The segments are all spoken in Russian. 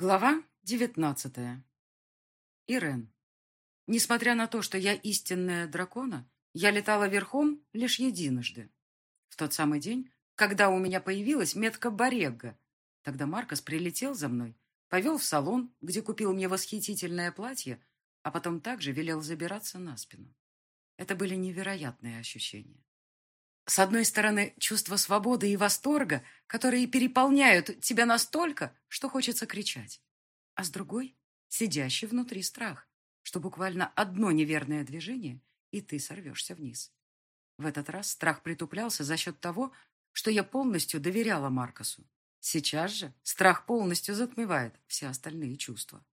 Глава девятнадцатая. Ирен. Несмотря на то, что я истинная дракона, я летала верхом лишь единожды. В тот самый день, когда у меня появилась метка Барегга. Тогда Маркос прилетел за мной, повел в салон, где купил мне восхитительное платье, а потом также велел забираться на спину. Это были невероятные ощущения. С одной стороны, чувство свободы и восторга, которые переполняют тебя настолько, что хочется кричать. А с другой — сидящий внутри страх, что буквально одно неверное движение, и ты сорвешься вниз. В этот раз страх притуплялся за счет того, что я полностью доверяла Маркосу. Сейчас же страх полностью затмевает все остальные чувства.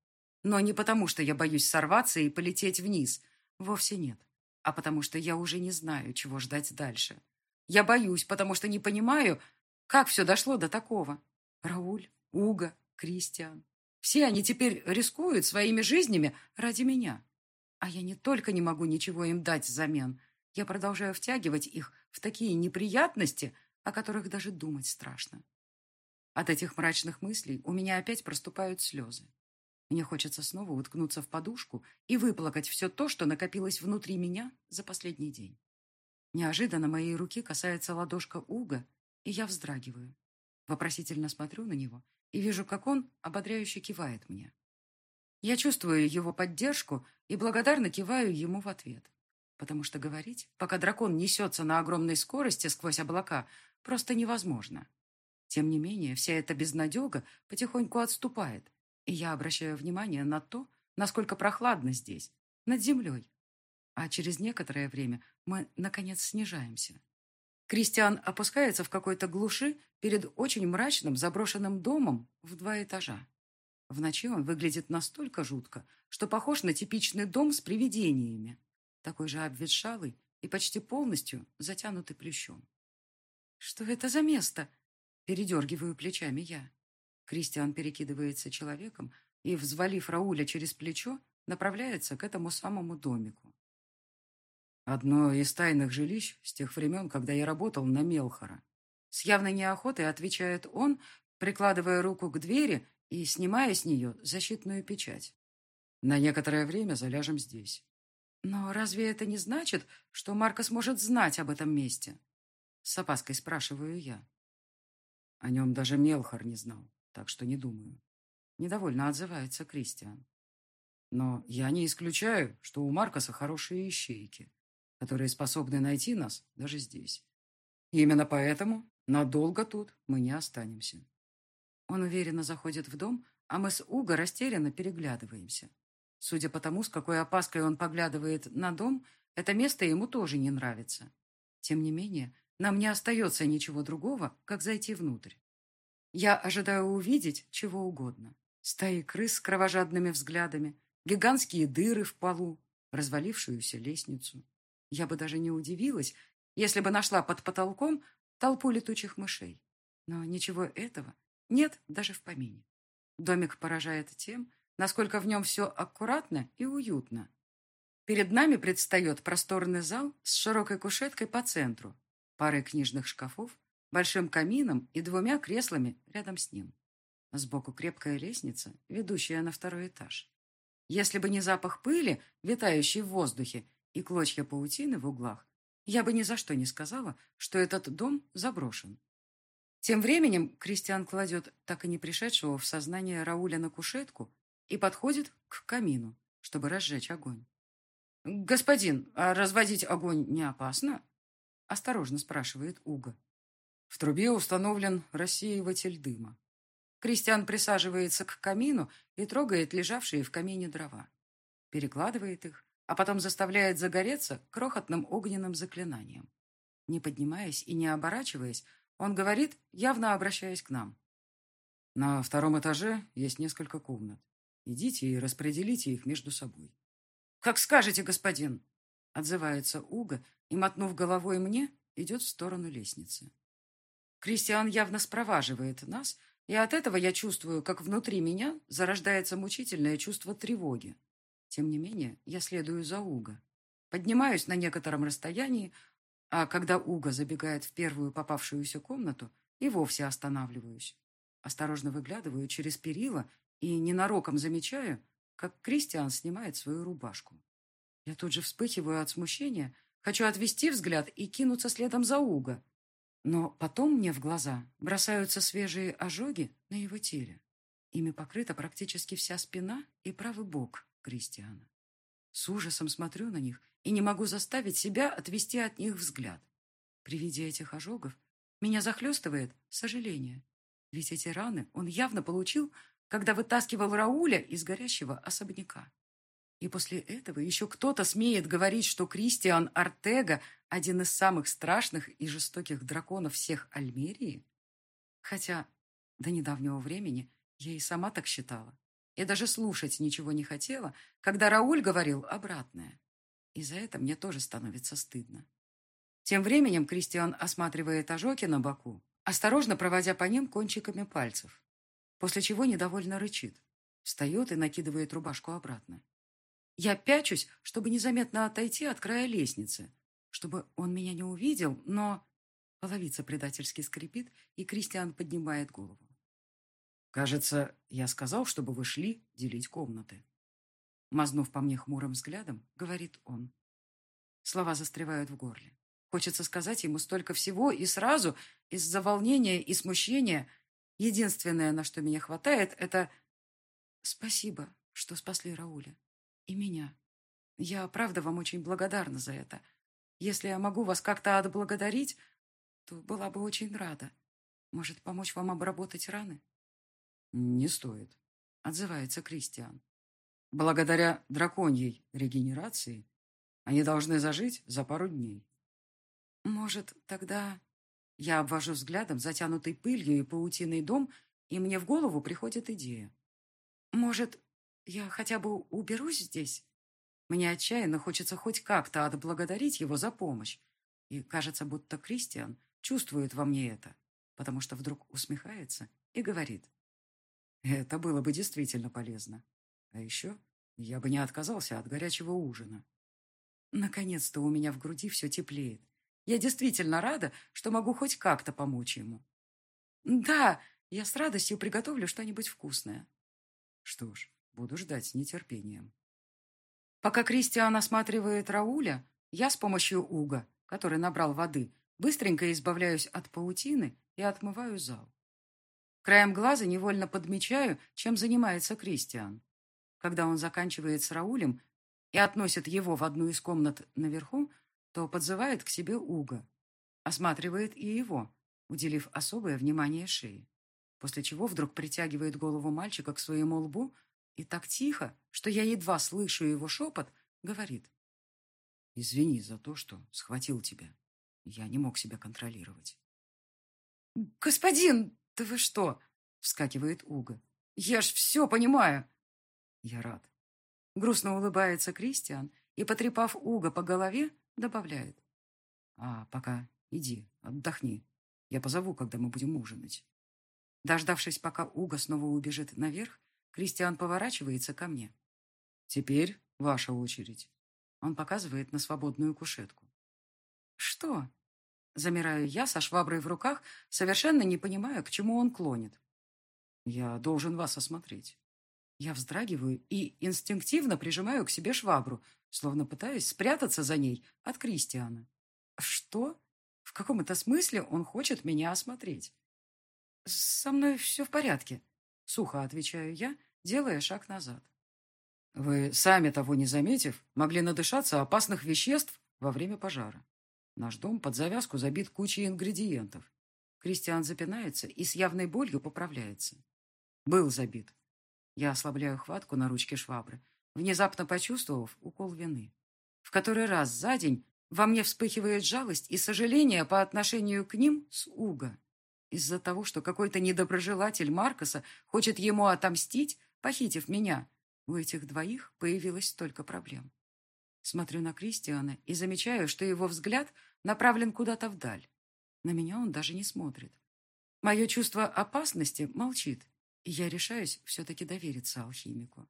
Но не потому, что я боюсь сорваться и полететь вниз. Вовсе нет. А потому что я уже не знаю, чего ждать дальше. Я боюсь, потому что не понимаю, как все дошло до такого. Рауль, Уга, Кристиан. Все они теперь рискуют своими жизнями ради меня. А я не только не могу ничего им дать взамен, я продолжаю втягивать их в такие неприятности, о которых даже думать страшно. От этих мрачных мыслей у меня опять проступают слезы. Мне хочется снова уткнуться в подушку и выплакать все то, что накопилось внутри меня за последний день. Неожиданно моей руки касается ладошка Уга, и я вздрагиваю. Вопросительно смотрю на него и вижу, как он ободряюще кивает мне. Я чувствую его поддержку и благодарно киваю ему в ответ. Потому что говорить, пока дракон несется на огромной скорости сквозь облака, просто невозможно. Тем не менее, вся эта безнадега потихоньку отступает, и я обращаю внимание на то, насколько прохладно здесь, над землей, а через некоторое время мы, наконец, снижаемся. Кристиан опускается в какой-то глуши перед очень мрачным заброшенным домом в два этажа. В ночи он выглядит настолько жутко, что похож на типичный дом с привидениями, такой же обветшалый и почти полностью затянутый плющом. «Что это за место?» Передергиваю плечами я. Кристиан перекидывается человеком и, взвалив Рауля через плечо, направляется к этому самому домику. Одно из тайных жилищ с тех времен, когда я работал на Мелхора. С явной неохотой отвечает он, прикладывая руку к двери и снимая с нее защитную печать. На некоторое время заляжем здесь. Но разве это не значит, что Марко сможет знать об этом месте? С опаской спрашиваю я. О нем даже Мелхор не знал, так что не думаю. Недовольно отзывается Кристиан. Но я не исключаю, что у Маркоса хорошие ищейки которые способны найти нас даже здесь. Именно поэтому надолго тут мы не останемся. Он уверенно заходит в дом, а мы с Уго растерянно переглядываемся. Судя по тому, с какой опаской он поглядывает на дом, это место ему тоже не нравится. Тем не менее, нам не остается ничего другого, как зайти внутрь. Я ожидаю увидеть чего угодно. Стаи крыс с кровожадными взглядами, гигантские дыры в полу, развалившуюся лестницу. Я бы даже не удивилась, если бы нашла под потолком толпу летучих мышей. Но ничего этого нет даже в помине. Домик поражает тем, насколько в нем все аккуратно и уютно. Перед нами предстает просторный зал с широкой кушеткой по центру, парой книжных шкафов, большим камином и двумя креслами рядом с ним. Сбоку крепкая лестница, ведущая на второй этаж. Если бы не запах пыли, витающий в воздухе, и клочья паутины в углах, я бы ни за что не сказала, что этот дом заброшен. Тем временем Кристиан кладет так и не пришедшего в сознание Рауля на кушетку и подходит к камину, чтобы разжечь огонь. «Господин, а разводить огонь не опасно?» – осторожно спрашивает Уга. В трубе установлен рассеиватель дыма. Кристиан присаживается к камину и трогает лежавшие в камине дрова. Перекладывает их, а потом заставляет загореться крохотным огненным заклинанием. Не поднимаясь и не оборачиваясь, он говорит, явно обращаясь к нам. На втором этаже есть несколько комнат. Идите и распределите их между собой. «Как скажете, господин!» Отзывается Уга и, мотнув головой мне, идет в сторону лестницы. Кристиан явно спроваживает нас, и от этого я чувствую, как внутри меня зарождается мучительное чувство тревоги. Тем не менее, я следую за Уга. Поднимаюсь на некотором расстоянии, а когда Уга забегает в первую попавшуюся комнату, и вовсе останавливаюсь. Осторожно выглядываю через перила и ненароком замечаю, как Кристиан снимает свою рубашку. Я тут же вспыхиваю от смущения, хочу отвести взгляд и кинуться следом за Уга. Но потом мне в глаза бросаются свежие ожоги на его теле. Ими покрыта практически вся спина и правый бок Кристиана. С ужасом смотрю на них и не могу заставить себя отвести от них взгляд. При виде этих ожогов меня захлестывает сожаление. Ведь эти раны он явно получил, когда вытаскивал Рауля из горящего особняка. И после этого еще кто-то смеет говорить, что Кристиан Артега – один из самых страшных и жестоких драконов всех Альмерии? Хотя до недавнего времени я и сама так считала. И даже слушать ничего не хотела, когда Рауль говорил обратное. И за это мне тоже становится стыдно. Тем временем Кристиан осматривает ожоги на боку, осторожно проводя по ним кончиками пальцев, после чего недовольно рычит, встает и накидывает рубашку обратно. Я пячусь, чтобы незаметно отойти от края лестницы, чтобы он меня не увидел, но... Половица предательски скрипит, и Кристиан поднимает голову. «Кажется, я сказал, чтобы вы шли делить комнаты». Мазнув по мне хмурым взглядом, говорит он. Слова застревают в горле. Хочется сказать ему столько всего и сразу, из-за волнения и смущения. Единственное, на что меня хватает, это «Спасибо, что спасли Рауля» и меня. Я, правда, вам очень благодарна за это. Если я могу вас как-то отблагодарить, то была бы очень рада. Может, помочь вам обработать раны? Не стоит, отзывается Кристиан. Благодаря драконьей регенерации они должны зажить за пару дней. Может, тогда... Я обвожу взглядом затянутый пылью и паутиной дом, и мне в голову приходит идея. Может, я хотя бы уберусь здесь? Мне отчаянно хочется хоть как-то отблагодарить его за помощь. И кажется, будто Кристиан чувствует во мне это, потому что вдруг усмехается и говорит. Это было бы действительно полезно. А еще я бы не отказался от горячего ужина. Наконец-то у меня в груди все теплеет. Я действительно рада, что могу хоть как-то помочь ему. Да, я с радостью приготовлю что-нибудь вкусное. Что ж, Буду ждать с нетерпением. Пока Кристиан осматривает Рауля, я с помощью Уга, который набрал воды, быстренько избавляюсь от паутины и отмываю зал. Краем глаза невольно подмечаю, чем занимается Кристиан. Когда он заканчивает с Раулем и относит его в одну из комнат наверху, то подзывает к себе Уга, осматривает и его, уделив особое внимание шее, после чего вдруг притягивает голову мальчика к своему лбу и так тихо, что я едва слышу его шепот, говорит. «Извини за то, что схватил тебя. Я не мог себя контролировать». «Господин, да вы что?» — вскакивает Уга. «Я ж все понимаю». «Я рад». Грустно улыбается Кристиан и, потрепав Уга по голове, добавляет. «А пока иди, отдохни. Я позову, когда мы будем ужинать». Дождавшись, пока Уга снова убежит наверх, Кристиан поворачивается ко мне. «Теперь ваша очередь». Он показывает на свободную кушетку. «Что?» Замираю я со шваброй в руках, совершенно не понимая, к чему он клонит. «Я должен вас осмотреть». Я вздрагиваю и инстинктивно прижимаю к себе швабру, словно пытаясь спрятаться за ней от Кристиана. «Что? В каком это смысле он хочет меня осмотреть?» «Со мной все в порядке», — сухо отвечаю я, делая шаг назад. Вы, сами того не заметив, могли надышаться опасных веществ во время пожара. Наш дом под завязку забит кучей ингредиентов. Кристиан запинается и с явной болью поправляется. Был забит. Я ослабляю хватку на ручке швабры, внезапно почувствовав укол вины. В который раз за день во мне вспыхивает жалость и сожаление по отношению к ним с Уга. Из-за того, что какой-то недоброжелатель Маркоса хочет ему отомстить, похитив меня, у этих двоих появилось столько проблем. Смотрю на Кристиана и замечаю, что его взгляд направлен куда-то вдаль. На меня он даже не смотрит. Мое чувство опасности молчит, и я решаюсь все-таки довериться алхимику.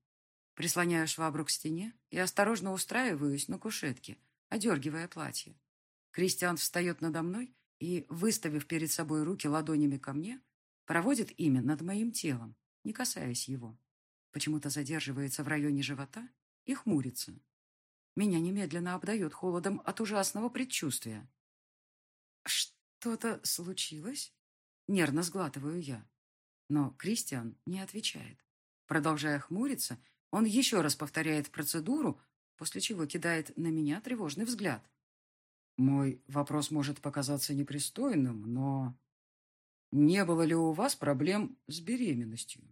Прислоняю швабру к стене и осторожно устраиваюсь на кушетке, одергивая платье. Кристиан встает надо мной и, выставив перед собой руки ладонями ко мне, проводит ими над моим телом, не касаясь его. почему-то задерживается в районе живота и хмурится. Меня немедленно обдает холодом от ужасного предчувствия. «Что-то случилось?» Нервно сглатываю я. Но Кристиан не отвечает. Продолжая хмуриться, он еще раз повторяет процедуру, после чего кидает на меня тревожный взгляд. Мой вопрос может показаться непристойным, но... Не было ли у вас проблем с беременностью?